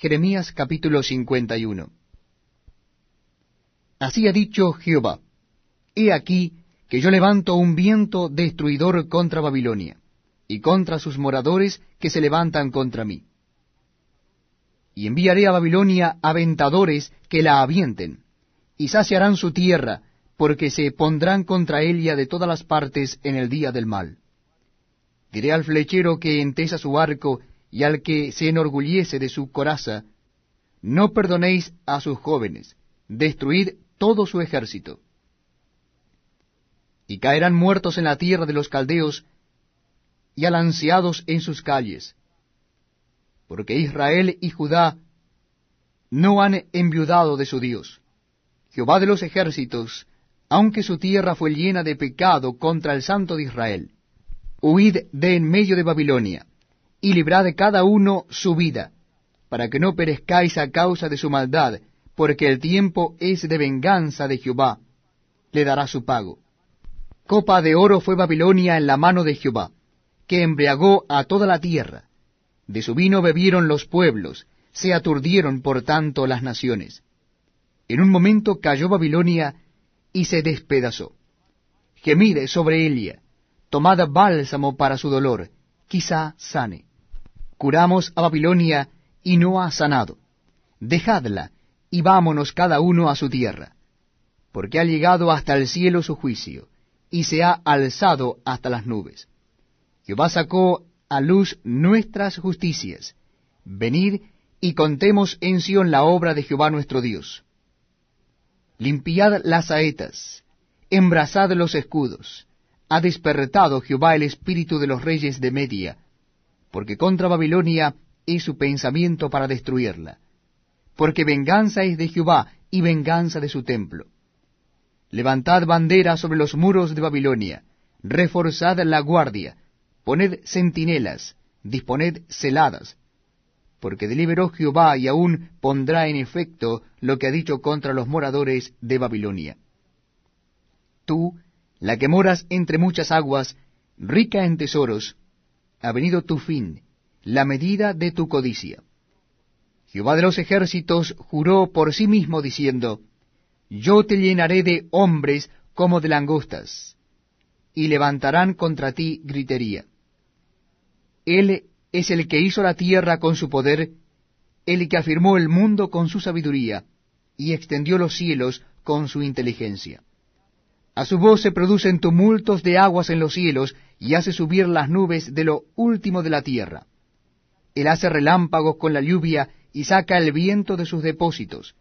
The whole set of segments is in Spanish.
Jeremías capítulo 51 Así ha dicho Jehová, He aquí que yo levanto un viento destruidor contra Babilonia, y contra sus moradores que se levantan contra mí. Y enviaré a Babilonia aventadores que la avienten, y saciarán su tierra, porque se pondrán contra ella de todas las partes en el día del mal. Diré al flechero que entesa su arco, y al que se enorgullece de su coraza, no perdonéis a sus jóvenes, destruid todo su ejército. Y caerán muertos en la tierra de los caldeos, y alanceados en sus calles, porque Israel y Judá no han enviudado de su Dios. Jehová de los ejércitos, aunque su tierra fue llena de pecado contra el Santo de Israel, huid de en medio de Babilonia, y librad cada uno su vida, para que no perezcáis a causa de su maldad, porque el tiempo es de venganza de Jehová, le dará su pago. Copa de oro fue Babilonia en la mano de Jehová, que embriagó a toda la tierra. De su vino bebieron los pueblos, se aturdieron por tanto las naciones. En un momento cayó Babilonia y se despedazó. Gemid sobre ella, tomad bálsamo para su dolor, quizá sane. Curamos a Babilonia y no ha sanado. Dejadla y vámonos cada uno a su tierra, porque ha llegado hasta el cielo su juicio, y se ha alzado hasta las nubes. Jehová sacó a luz nuestras justicias. Venid y contemos en Sión la obra de Jehová nuestro Dios. Limpiad las saetas, embrazad los escudos. Ha despertado Jehová el espíritu de los reyes de Media, porque contra Babilonia es su pensamiento para destruirla. Porque venganza es de Jehová y venganza de su templo. Levantad bandera sobre los muros de Babilonia, reforzad la guardia, poned centinelas, disponed celadas, porque deliberó Jehová y aún pondrá en efecto lo que ha dicho contra los moradores de Babilonia. Tú, la que moras entre muchas aguas, rica en tesoros, ha venido tu fin, la medida de tu codicia. Jehová de los ejércitos juró por sí mismo diciendo, Yo te llenaré de hombres como de langostas, y levantarán contra ti gritería. Él es el que hizo la tierra con su poder, el que afirmó el mundo con su sabiduría, y extendió los cielos con su inteligencia. A su voz se producen tumultos de aguas en los cielos, y hace subir las nubes de lo último de la tierra. Él hace relámpagos con la lluvia, y saca el viento de sus depósitos.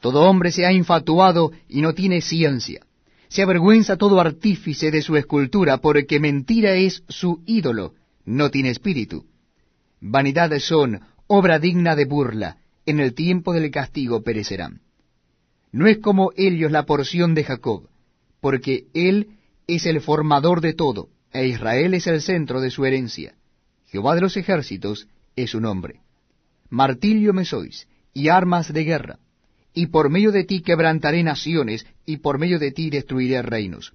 Todo hombre se ha infatuado y no tiene ciencia. Se avergüenza todo artífice de su escultura, porque mentira es su ídolo, no tiene espíritu. Vanidades son, obra digna de burla, en el tiempo del castigo perecerán. No es como ellos la porción de Jacob, porque él es el formador de todo, e Israel es el centro de su herencia. Jehová de los ejércitos es su nombre. Martillo me sois, y armas de guerra, y por medio de ti quebrantaré naciones, y por medio de ti destruiré reinos.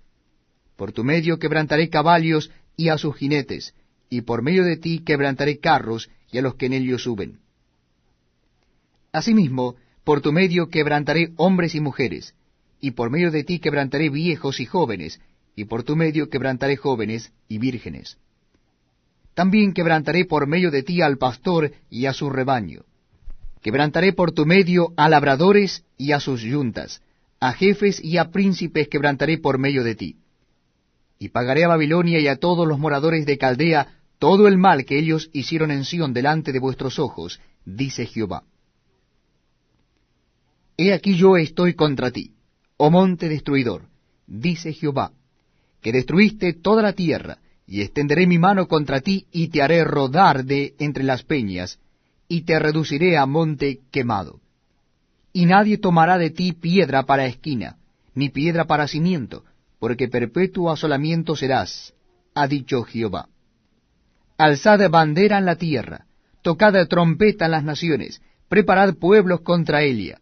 Por tu medio quebrantaré caballos y a sus jinetes, y por medio de ti quebrantaré carros y a los que en ellos suben. Asimismo, por tu medio quebrantaré hombres y mujeres, y por medio de ti quebrantaré viejos y jóvenes, y por tu medio quebrantaré jóvenes y vírgenes. También quebrantaré por medio de ti al pastor y a su rebaño. Quebrantaré por tu medio a labradores y a sus yuntas, a jefes y a príncipes quebrantaré por medio de ti. Y pagaré a Babilonia y a todos los moradores de Caldea todo el mal que ellos hicieron en Sión delante de vuestros ojos, dice Jehová. He aquí yo estoy contra ti, oh monte destruidor, dice Jehová, que destruiste toda la tierra, y extenderé mi mano contra ti, y te haré rodar de entre las peñas, y te reduciré a monte quemado. Y nadie tomará de ti piedra para esquina, ni piedra para cimiento, porque perpetuo asolamiento serás, ha dicho Jehová. Alzad bandera en la tierra, tocad trompeta en las naciones, preparad pueblos contra ella.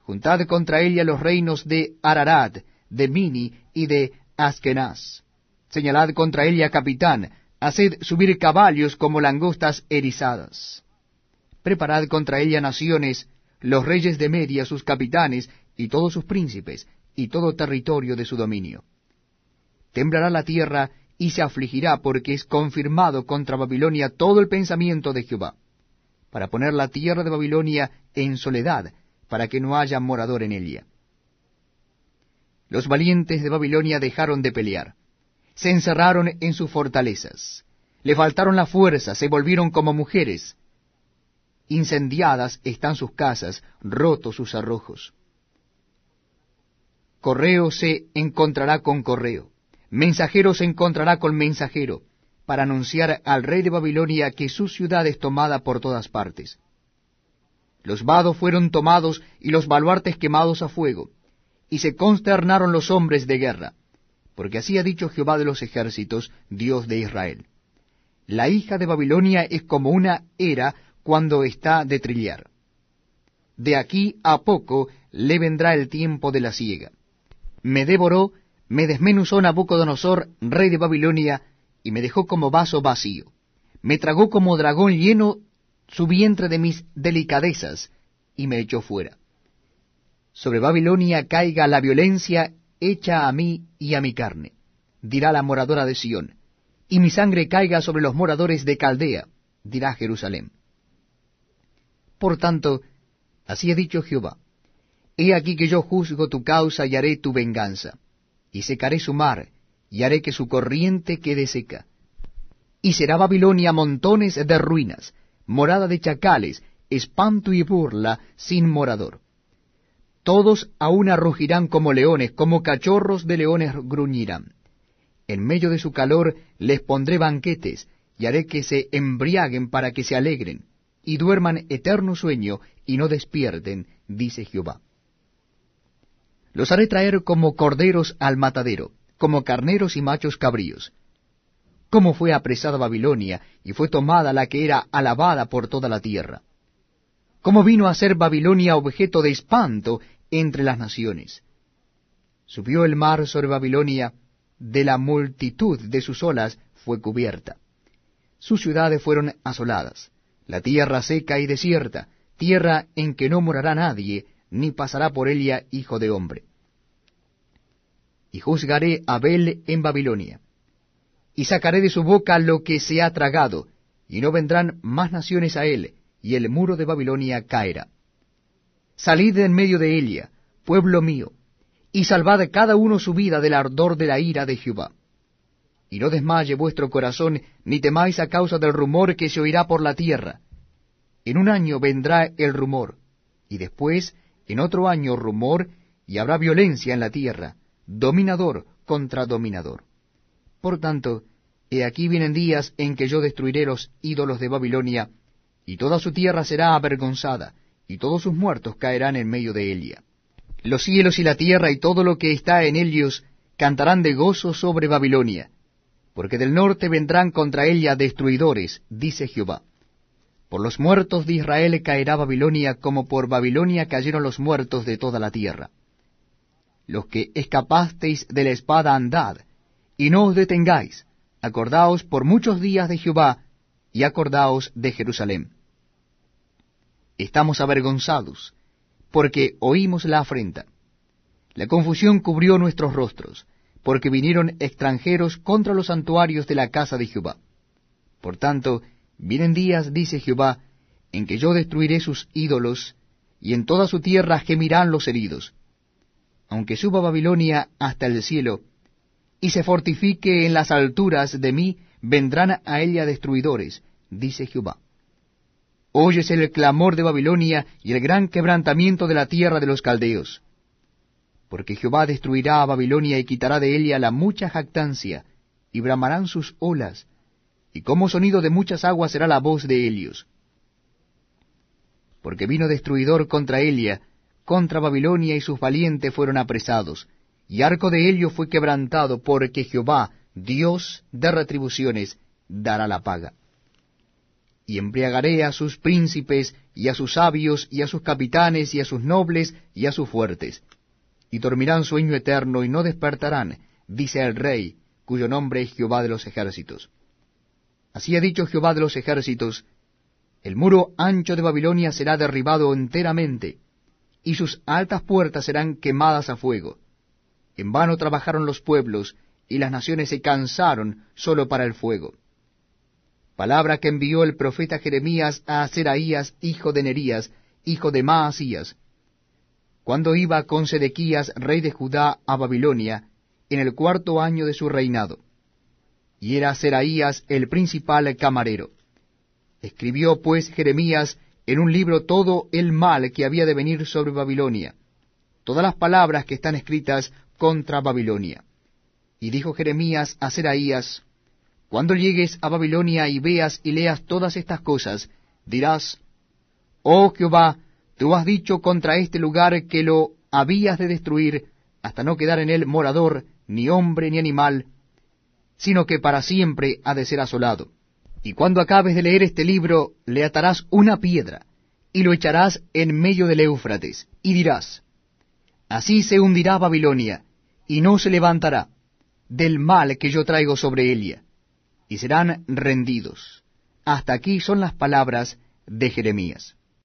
Juntad contra ella los reinos de Ararat, de Mini y de Askenaz. Señalad contra ella capitán, haced subir caballos como langostas erizadas. preparad contra ella naciones, los reyes de Media, sus capitanes, y todos sus príncipes, y todo territorio de su dominio. Temblará la tierra y se afligirá porque es confirmado contra Babilonia todo el pensamiento de Jehová, para poner la tierra de Babilonia en soledad, para que no haya morador en ella. Los valientes de Babilonia dejaron de pelear, se encerraron en sus fortalezas, le faltaron la fuerza, se volvieron como mujeres, incendiadas están sus casas, rotos sus arrojos. Correo se encontrará con correo, mensajero se encontrará con mensajero, para anunciar al rey de Babilonia que su ciudad es tomada por todas partes. Los vados fueron tomados y los baluartes quemados a fuego, y se consternaron los hombres de guerra, porque así ha dicho Jehová de los ejércitos, Dios de Israel. La hija de Babilonia es como una era cuando está de trillar. De aquí a poco le vendrá el tiempo de la siega. Me devoró, me desmenuzó Nabucodonosor, rey de Babilonia, y me dejó como vaso vacío. Me tragó como dragón lleno su vientre de mis delicadezas, y me echó fuera. Sobre Babilonia caiga la violencia hecha a mí y a mi carne, dirá la moradora de Sión, y mi sangre caiga sobre los moradores de Caldea, dirá Jerusalén. Por tanto, así ha dicho Jehová, He aquí que yo juzgo tu causa y haré tu venganza, y secaré su mar, y haré que su corriente quede seca. Y será Babilonia montones de ruinas, morada de chacales, espanto y burla sin morador. Todos aún rugirán como leones, como cachorros de leones gruñirán. En medio de su calor les pondré banquetes, y haré que se embriaguen para que se alegren y duerman eterno sueño, y no despierten, dice Jehová. Los haré traer como corderos al matadero, como carneros y machos cabríos. Cómo fue apresada Babilonia, y fue tomada la que era alabada por toda la tierra. Cómo vino a ser Babilonia objeto de espanto entre las naciones. Subió el mar sobre Babilonia, de la multitud de sus olas fue cubierta. Sus ciudades fueron asoladas la tierra seca y desierta, tierra en que no morará nadie, ni pasará por ella hijo de hombre. Y juzgaré a Abel en Babilonia, y sacaré de su boca lo que se ha tragado, y no vendrán más naciones a él, y el muro de Babilonia caerá. Salid de en medio de ella, pueblo mío, y salvad cada uno su vida del ardor de la ira de Jehová y no desmaye vuestro corazón, ni temáis a causa del rumor que se oirá por la tierra. En un año vendrá el rumor, y después en otro año rumor, y habrá violencia en la tierra, dominador contra dominador. Por tanto, he aquí vienen días en que yo destruiré los ídolos de Babilonia, y toda su tierra será avergonzada, y todos sus muertos caerán en medio de ella. Los cielos y la tierra y todo lo que está en ellos cantarán de gozo sobre Babilonia, porque del norte vendrán contra ella destruidores, dice Jehová. Por los muertos de Israel caerá Babilonia, como por Babilonia cayeron los muertos de toda la tierra. Los que escapasteis de la espada andad, y no os detengáis, acordaos por muchos días de Jehová, y acordaos de Jerusalén. Estamos avergonzados, porque oímos la afrenta. La confusión cubrió nuestros rostros porque vinieron extranjeros contra los santuarios de la casa de Jehová. Por tanto, vienen días, dice Jehová, en que yo destruiré sus ídolos, y en toda su tierra gemirán los heridos. Aunque suba Babilonia hasta el cielo, y se fortifique en las alturas de mí, vendrán a ella destruidores, dice Jehová. Oyes el clamor de Babilonia y el gran quebrantamiento de la tierra de los caldeos porque Jehová destruirá a Babilonia y quitará de ella la mucha jactancia, y bramarán sus olas, y como sonido de muchas aguas será la voz de Helios. Porque vino destruidor contra Elia, contra Babilonia y sus valientes fueron apresados, y arco de Helio fue quebrantado, porque Jehová, Dios de retribuciones, dará la paga. Y embriagaré a sus príncipes, y a sus sabios, y a sus capitanes, y a sus nobles, y a sus fuertes y dormirán sueño eterno y no despertarán, dice el Rey, cuyo nombre es Jehová de los ejércitos. Así ha dicho Jehová de los ejércitos, El muro ancho de Babilonia será derribado enteramente, y sus altas puertas serán quemadas a fuego. En vano trabajaron los pueblos, y las naciones se cansaron solo para el fuego. Palabra que envió el profeta Jeremías a Seraías, hijo de Nerías, hijo de Maasías, cuando iba con Sedequías, rey de Judá, a Babilonia, en el cuarto año de su reinado. Y era Seraías el principal camarero. Escribió pues Jeremías en un libro todo el mal que había de venir sobre Babilonia, todas las palabras que están escritas contra Babilonia. Y dijo Jeremías a Seraías, Cuando llegues a Babilonia y veas y leas todas estas cosas, dirás, Oh Jehová, tú has dicho contra este lugar que lo habías de destruir, hasta no quedar en él morador, ni hombre ni animal, sino que para siempre ha de ser asolado. Y cuando acabes de leer este libro, le atarás una piedra, y lo echarás en medio del Éufrates, y dirás, Así se hundirá Babilonia, y no se levantará, del mal que yo traigo sobre ella, y serán rendidos. Hasta aquí son las palabras de Jeremías.